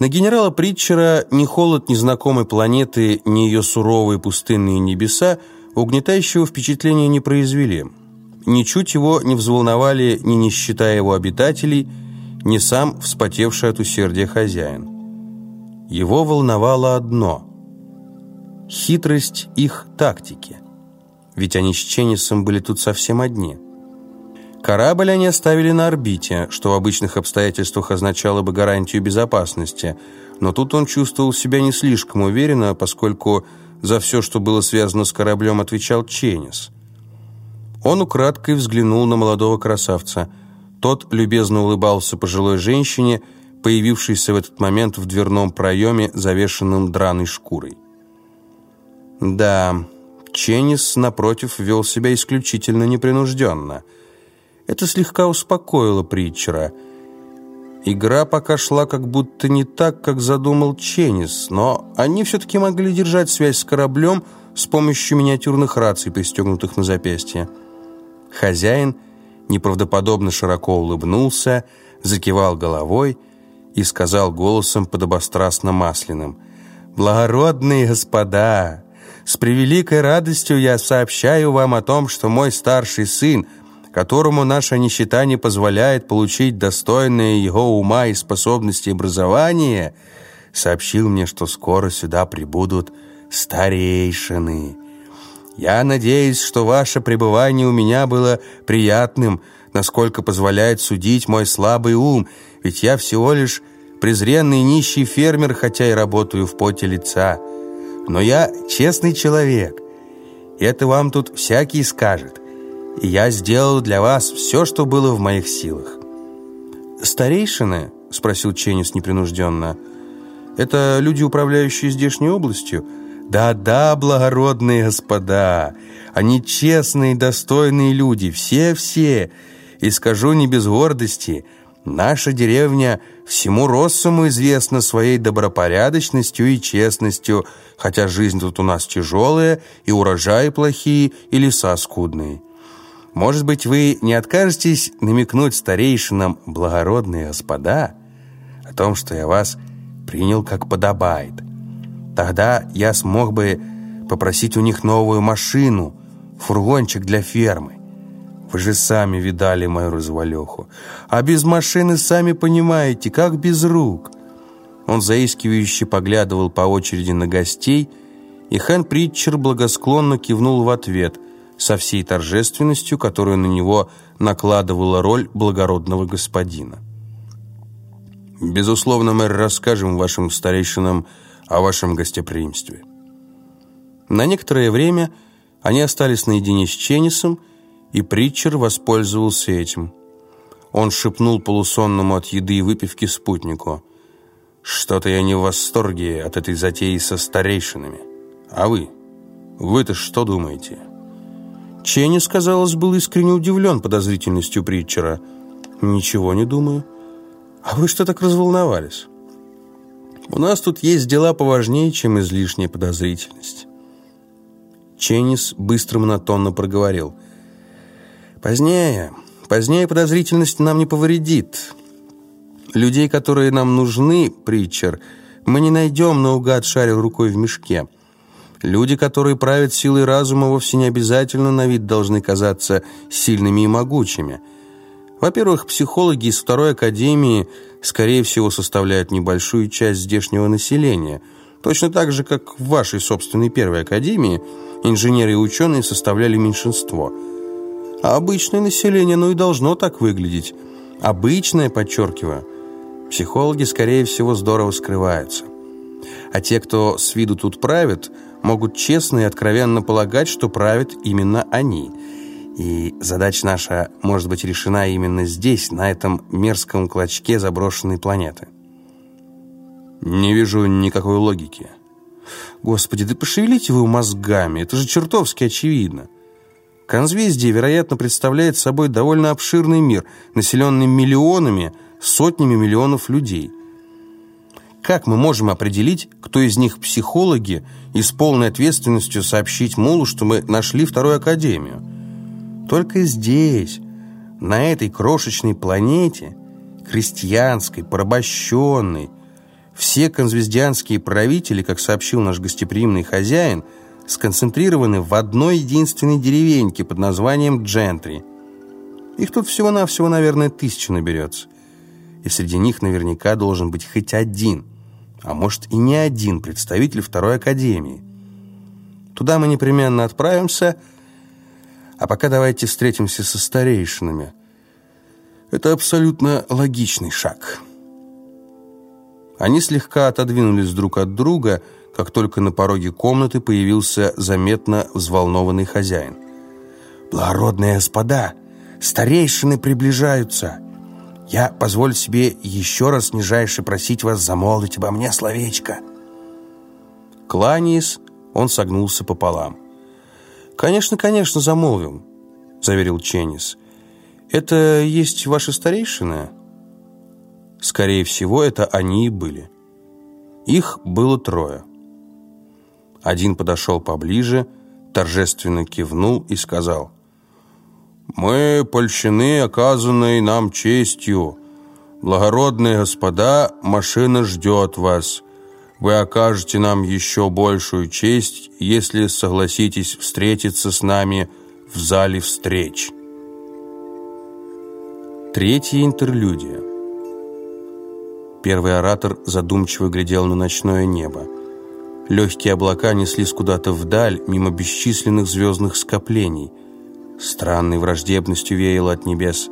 На генерала Притчера ни холод незнакомой планеты, ни ее суровые пустынные небеса угнетающего впечатления не произвели. Ничуть его не взволновали ни считая его обитателей, ни сам вспотевший от усердия хозяин. Его волновало одно – хитрость их тактики. Ведь они с Ченнисом были тут совсем одни – Корабль они оставили на орбите, что в обычных обстоятельствах означало бы гарантию безопасности, но тут он чувствовал себя не слишком уверенно, поскольку за все, что было связано с кораблем, отвечал Ченнис. Он украдкой взглянул на молодого красавца. Тот любезно улыбался пожилой женщине, появившейся в этот момент в дверном проеме, завешенном драной шкурой. Да, Ченнис, напротив, вел себя исключительно непринужденно – это слегка успокоило Притчера. Игра пока шла как будто не так, как задумал Ченнис, но они все-таки могли держать связь с кораблем с помощью миниатюрных раций, пристегнутых на запястье. Хозяин неправдоподобно широко улыбнулся, закивал головой и сказал голосом подобострастно-масляным «Благородные господа, с превеликой радостью я сообщаю вам о том, что мой старший сын – которому наша нищета не позволяет получить достойное его ума и способности образования, сообщил мне, что скоро сюда прибудут старейшины. Я надеюсь, что ваше пребывание у меня было приятным, насколько позволяет судить мой слабый ум, ведь я всего лишь презренный нищий фермер, хотя и работаю в поте лица. Но я честный человек, и это вам тут всякий скажет и я сделал для вас все, что было в моих силах». «Старейшины?» — спросил Ченнис непринужденно. «Это люди, управляющие здешней областью?» «Да-да, благородные господа, они честные, достойные люди, все-все, и скажу не без гордости, наша деревня всему Россуму известна своей добропорядочностью и честностью, хотя жизнь тут у нас тяжелая, и урожаи плохие, и леса скудные». Может быть, вы не откажетесь намекнуть старейшинам, благородные господа, о том, что я вас принял как подобает. Тогда я смог бы попросить у них новую машину, фургончик для фермы. Вы же сами видали мою развалюху. А без машины, сами понимаете, как без рук. Он заискивающе поглядывал по очереди на гостей, и Хэн Притчер благосклонно кивнул в ответ – со всей торжественностью, которую на него накладывала роль благородного господина. «Безусловно, мэр, расскажем вашим старейшинам о вашем гостеприимстве». На некоторое время они остались наедине с Ченнисом, и Притчер воспользовался этим. Он шепнул полусонному от еды и выпивки спутнику. «Что-то я не в восторге от этой затеи со старейшинами. А вы? Вы-то что думаете?» Ченнис, казалось, был искренне удивлен подозрительностью Притчера. «Ничего не думаю. А вы что так разволновались?» «У нас тут есть дела поважнее, чем излишняя подозрительность». Ченнис быстро монотонно проговорил. «Позднее, позднее подозрительность нам не повредит. Людей, которые нам нужны, Притчер, мы не найдем наугад шарил рукой в мешке». Люди, которые правят силой разума, вовсе не обязательно на вид должны казаться сильными и могучими. Во-первых, психологи из второй академии, скорее всего, составляют небольшую часть здешнего населения, точно так же, как в вашей собственной первой академии инженеры и ученые составляли меньшинство. А обычное население, ну и должно так выглядеть. Обычное, подчеркиваю, психологи, скорее всего, здорово скрываются. А те, кто с виду тут правят – могут честно и откровенно полагать, что правят именно они. И задача наша может быть решена именно здесь, на этом мерзком клочке заброшенной планеты. Не вижу никакой логики. Господи, да пошевелите вы мозгами, это же чертовски очевидно. Конзвездие, вероятно, представляет собой довольно обширный мир, населенный миллионами, сотнями миллионов людей – как мы можем определить, кто из них психологи, и с полной ответственностью сообщить Мулу, что мы нашли вторую академию? Только здесь, на этой крошечной планете, крестьянской, порабощенной, Все конзвездианские правители, как сообщил наш гостеприимный хозяин, сконцентрированы в одной единственной деревеньке под названием Джентри. Их тут всего-навсего, наверное, тысяча наберется. И среди них наверняка должен быть хоть один, а может и не один представитель второй академии. Туда мы непременно отправимся, а пока давайте встретимся со старейшинами. Это абсолютно логичный шаг». Они слегка отодвинулись друг от друга, как только на пороге комнаты появился заметно взволнованный хозяин. «Благородные господа, старейшины приближаются. Я позволю себе еще раз нижайше просить вас замолвить обо мне словечко». Кланяясь, он согнулся пополам. «Конечно, конечно, замолвим», — заверил Ченнис. «Это есть ваши старейшины?» Скорее всего, это они и были. Их было трое. Один подошел поближе, торжественно кивнул и сказал, «Мы польщены оказанной нам честью. Благородные господа, машина ждет вас. Вы окажете нам еще большую честь, если согласитесь встретиться с нами в зале встреч». Третья интерлюдия. Первый оратор задумчиво глядел на ночное небо. Легкие облака неслись куда-то вдаль, мимо бесчисленных звездных скоплений. Странной враждебностью веяло от небес.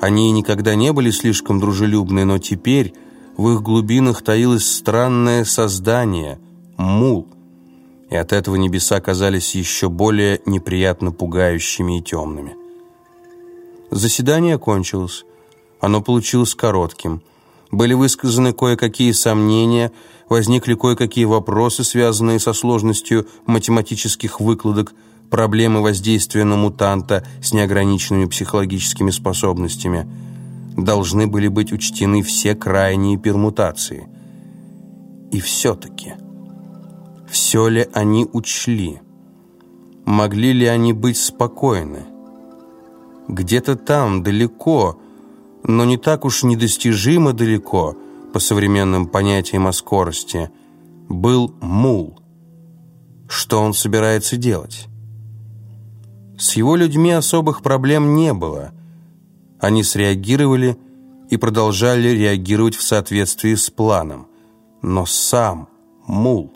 Они никогда не были слишком дружелюбны, но теперь в их глубинах таилось странное создание — мул. И от этого небеса казались еще более неприятно пугающими и темными. Заседание кончилось. Оно получилось коротким — были высказаны кое-какие сомнения, возникли кое-какие вопросы, связанные со сложностью математических выкладок, проблемы воздействия на мутанта с неограниченными психологическими способностями. Должны были быть учтены все крайние пермутации. И все-таки, все ли они учли? Могли ли они быть спокойны? Где-то там, далеко, но не так уж недостижимо далеко, по современным понятиям о скорости, был мул. Что он собирается делать? С его людьми особых проблем не было. Они среагировали и продолжали реагировать в соответствии с планом. Но сам мул –